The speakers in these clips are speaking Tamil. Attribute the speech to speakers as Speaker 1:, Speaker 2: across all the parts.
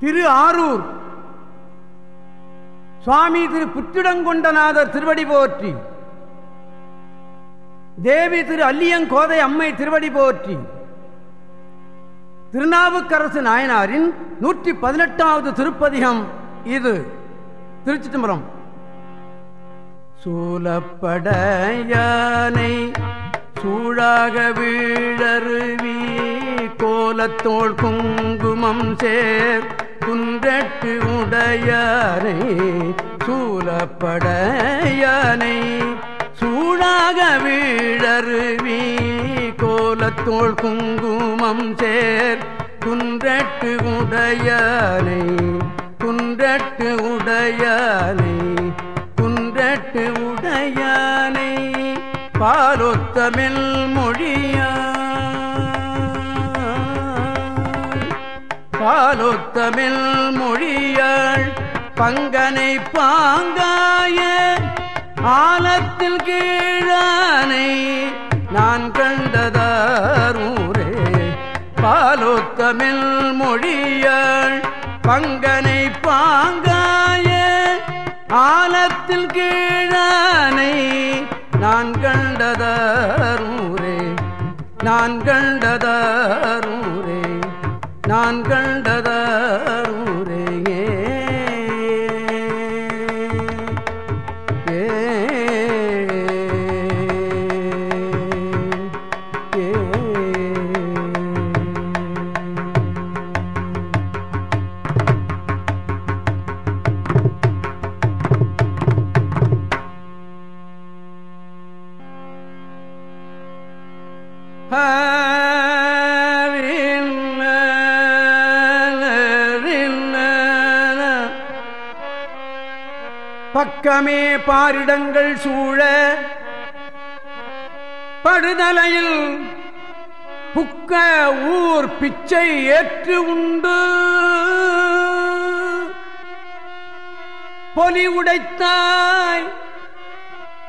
Speaker 1: திரு ஆரூர். சுவாமி திரு புத்திடங்கொண்டநாதர் திருவடி போற்றி. தேவி திரு அல்லியங்கோதை அம்மை திருவடி போற்றி. திருநாவுக்கரசு நாயனாரின் நூற்றி பதினெட்டாவது திருப்பதிகம் இது. திருச்சி தம்பரம் சூலப்படையானை சூழாக வீழருவி கோலத்தோள் குங்குமம் சேர் குன்றட்டு உடையானை சூலப்படையானை சூழாக வீழருவி கோலத்தோள் குங்குமம் சேர் குன்றட்டு உடையானை குன்றட்டு உடையானை குன்றட்டு உடையானை. பாலொத்தமில் மொழியா பாலொத்தமில் மொழியாள் பங்கனை பாங்காய ஆலத்தில் கீழானை நான் கண்டதாரூரே பாலொத்தமில் மொழியாள் பங்கனை பாங்காய ஆலத்தில் கீழானை நான் கண்டதாரூரே நான் கண்டதாரூரே நான் கண்டதா பாரிடங்கள் சூழ படுதலையில் புக்க ஊர் பிச்சை ஏற்று உண்டு. பொலி உடைத்தாய்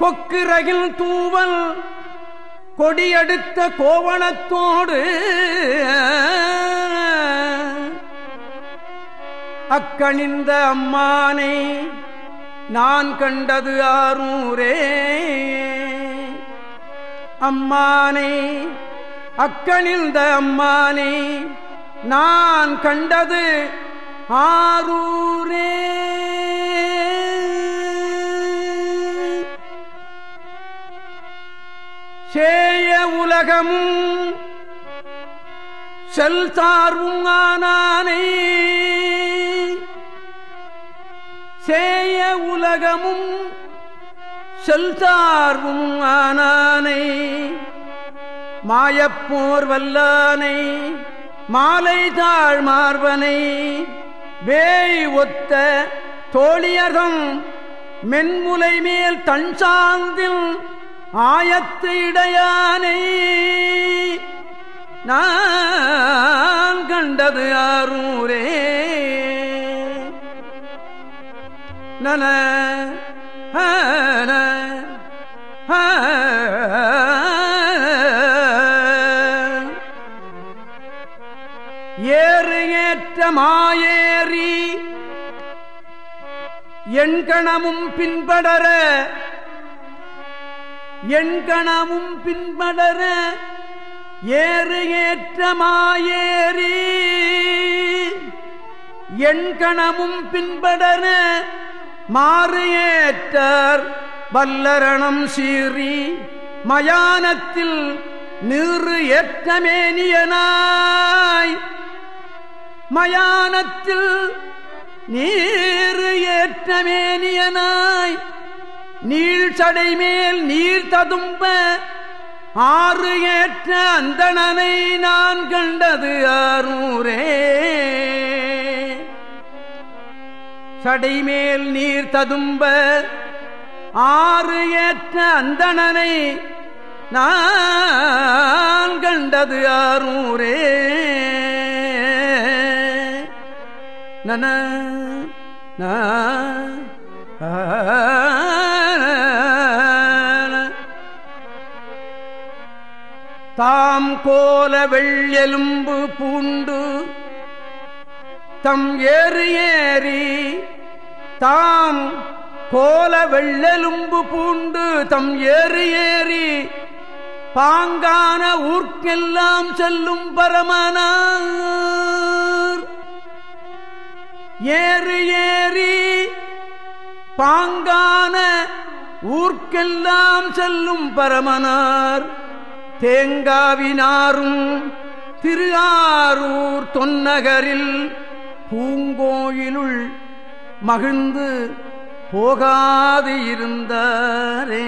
Speaker 1: கொக்கிரகில் தூவல் கொடியடுத்த கோவணத்தோடு. அக்கணிந்த அம்மானை நான் கண்டது ஆரூரே. அம்மானே அக்கணிந்த அம்மானே நான் கண்டது ஆரூரே. சேய உலகமும் செல் சார்வும் ஆனானை. சேய உலகமும் செல்தார்வும் ஆனானை மாயப்போர் வல்லானை மாலை தாழ் மார்பனை வேய் ஒத்த தோழியகம் மென்முலை மேல் தன் சாந்தில் ஆயத்து இடையானை. நான் கண்டது ஆரூரே. ஏறு ஏற்ற மாயேறி எண்கணமும் பின்படர எண்கணமும் பின்படர ஏறு ஏற்ற மாயேறி எண்கணமும் பின்படர மாறு ஏற்றார் வல்லரணம் சீறி மயானத்தில் நீறு ஏற்றமேனியனாய். மயானத்தில் நீரு ஏற்றமேனியனாய். நீள் சடை மேல் நீர் ததும்ப ஆறு ஏற்ற அந்தணனை நான் கண்டது ஆரூரே சடைமேல் நீர் ததும்ப ஆறு ஏற்ற அந்தணனை நான் கண்டது ஆரூரே. நன தாம் கோல வெள்ளெலும்பு பூண்டு தம் ஏறு ஏறி தாம் கோல வெள்ளெலும்பு பூண்டு தம் ஏறு ஏறி பாங்கான ஊர்க்கெல்லாம் செல்லும் பரமனார். ஏறு ஏறி பாங்கான ஊர்க்கெல்லாம் செல்லும் பரமனார். தேங்காவினாரும் திரு ஆரூர் தொன்னகரில் பூங்கோயிலுள் மகிழ்ந்து போகாது இருந்தாரே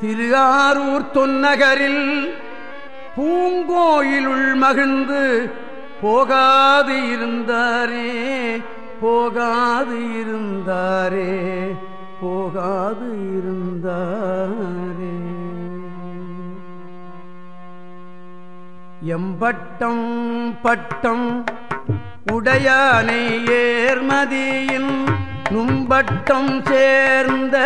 Speaker 1: திருஆரூர் தொன்னகரில் பூங்கோயிலுள் மகிழ்ந்து போகாது இருந்தாரே போகாது இருந்தாரே போகாது இருந்தாரே எம்பட்டம் பட்டம் உடையானை ஏர்மதியின் நும்பட்டம் சேர்ந்த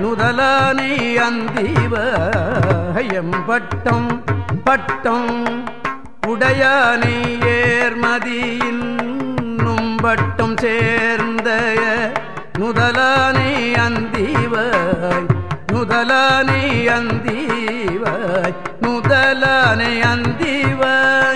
Speaker 1: நுதலானை அந்திவயம்பட்டம் பட்டம் உடையானை ஏர்மதியின் நும்பட்டம் சேர்ந்த நுதலானை அந்திவாய் நுதலானை அந்திவாய் நுதலானை அந்திவாய்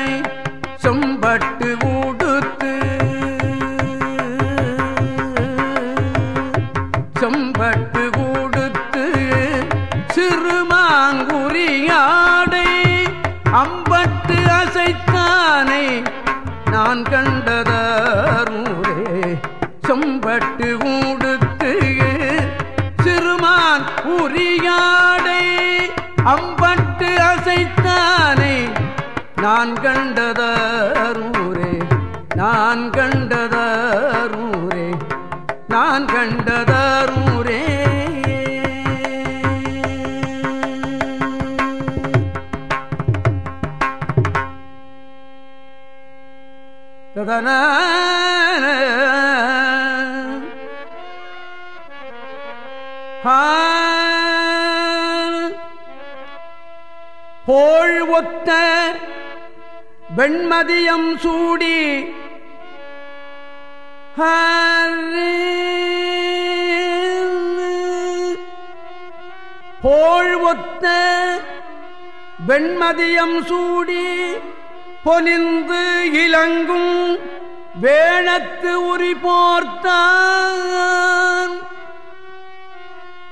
Speaker 1: அம்பட்டு அசைத்தானை நான் கண்டதூரே செம்பட்டு ஊடுத்து சிறுமான் உரியாடை. அம்பட்டு அசைத்தானை நான் கண்டதூரே நான் கண்டதூரே நான் கண்டதூரே ததன போல் ஒத்த வெண்மதியம் சூடி. போல் ஒத்த வெண்மதியம் சூடி. பொனிந்து இலங்கும் வேணத்து உரி போர்த்தான்.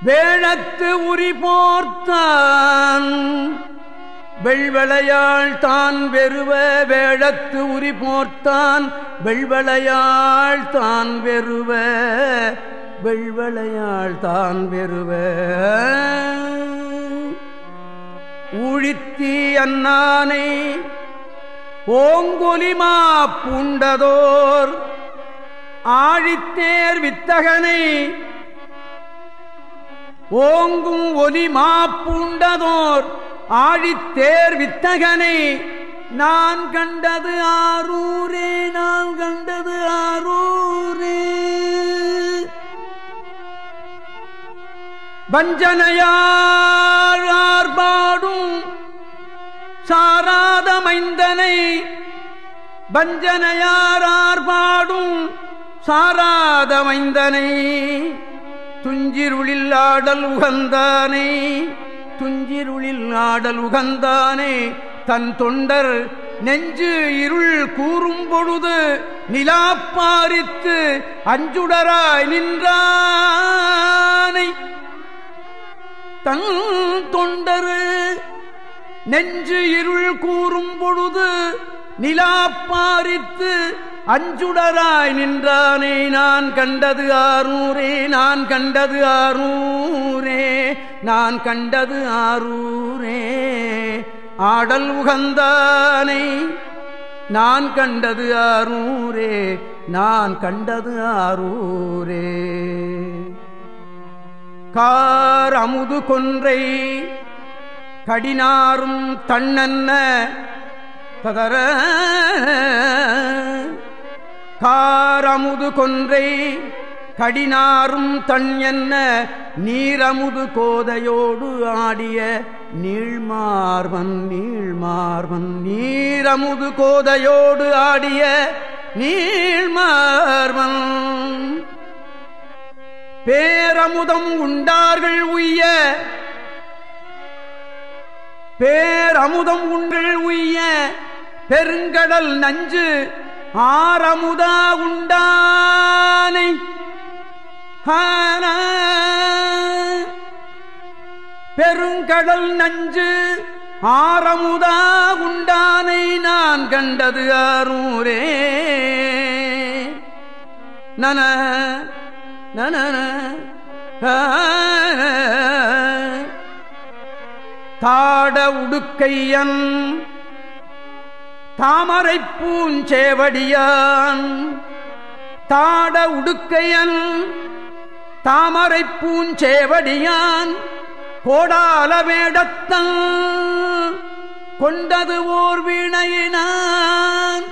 Speaker 1: வேணத்து உரி போர்த்தான். வெள்வளையாள் தான் வெறுவ வேழத்து உரி போர்த்தான். வெள்வளையாள் தான் வெறுவ வெள்வளையாள் தான் வெறுவ. ஊழித்தி அண்ணானை ஓங்கொலிமா பூண்டதோர். ஆழித்தேர் வித்தகனை. ஓங்கும் ஒலிமா பூண்டதோர். ஆழித்தேர் வித்தகனை. நான் கண்டது ஆரூரே நான் கண்டது ஆரூரே. வஞ்சனையார் ஆர்பாடும் சாராத மைந்தனை வஞ்சனையார் பாடும் சாராத மைந்தனை துஞ்சிருளில் ஆடல் உகந்தானே துஞ்சிருளில் ஆடல் உகந்தானே தன் தொண்டர் நெஞ்சு இருள் கூறும் பொழுது நிலாப்பாரித்து அஞ்சுடராய் நின்றானை. தன் தொண்டரு நெஞ்சு இருள் கூறும் பொழுது நிலாப்பாரித்து அஞ்சுடராய் நின்றானே நான் கண்டது ஆரூரே நான் கண்டது ஆரூரே நான் கண்டது ஆரூரே. ஆடல் உகந்தானை நான் கண்டது ஆரூரே நான் கண்டது ஆரூரே. கார் அமுது கொன்றை கடினாரும் தன்னன்ன பதர காரமுது கொன்றை கடினாரும் தன் என்ன நீரமுது கோதையோடு ஆடிய நீழ்மார்வன் நீழ்மார்வன் நீரமுது கோதையோடு ஆடிய நீழ்மார்வன் பேரமுதம் உண்டார்கள் உய்ய பேரமுதம் உங்கள் உய்ய பெருங்கடல் நஞ்சு ஆரமுதா உண்டானை. பெருங்கடல் நஞ்சு ஆரமுதா உண்டானை நான் கண்டது ஆரூரே. நன நன தாட உடுக்கையன் தாமரை பூஞ்சேவடியான். தாட உடுக்கையன் தாமரை பூஞ்சேவடியான். கோடால வேடத்தன் கொண்டது ஓர் வீணையினான்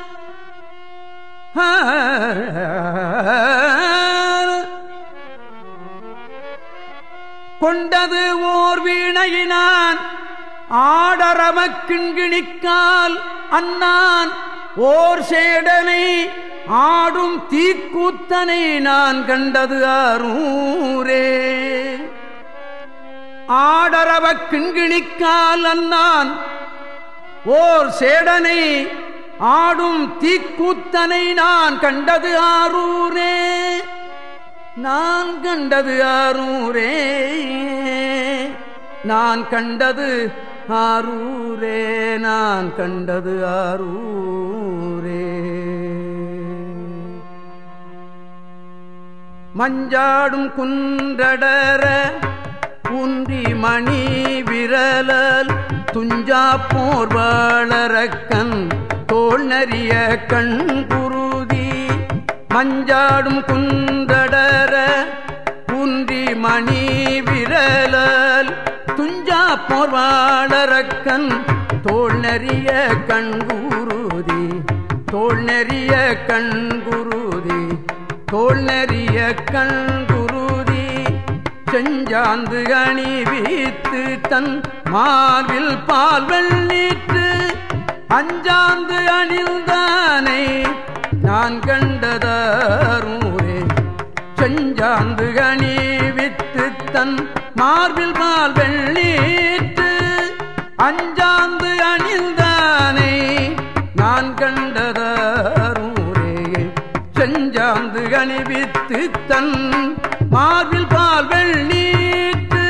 Speaker 1: கொண்டது ஓர் வீணையினான். ஆடரம கிண்கிணிக்கால் அண்ணான் ஓர் சேடனை ஆடும் தீக்கூத்தனை நான் கண்டது ஆரூரே. ஆடரவ கிண்கிணிக்கால் அண்ணான் ஓர் சேடனை ஆடும் தீக்கூத்தனை நான் கண்டது ஆரூரே. நான் கண்டது ஆரூரே. நான் கண்டது ஆரூரே. நான் கண்டது ஆரூரே. மஞ்சாடும் குன்றடர குன்றி மணி விரலல் துஞ்சா போர் வளரக்கன் தோல் நறிய கண் குருதி. மஞ்சாடும் குன்ற மணி விரலல் துஞ்சா போர்வாளரக்கன் தோல் நெறிய கண்குருதி தோல் நெறிய கண்குருதி தோல் நெறிய கண்குருதி. செஞ்சாந்து அணி வீத்து தன் மார்பில் பால் வெள்ளீற்று அஞ்சாந்து அணிந்தானை நான் கண்டதாரூரே. செஞ்சாந்து அணி வித்து தன் மார்பில் பால் வெள்ளீற்று அஞ்சாந்து அணிந்தானை நான் கண்டதூரே செஞ்சாந்து அணிவித்து தன் மார்பில் பால் வெள்ளீற்று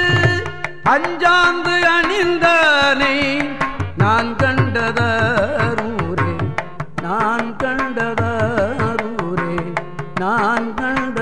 Speaker 1: அஞ்சாந்து அணிந்தானை. நான் கண்டதூரே நான் கண்டதூரே நான் கண்ட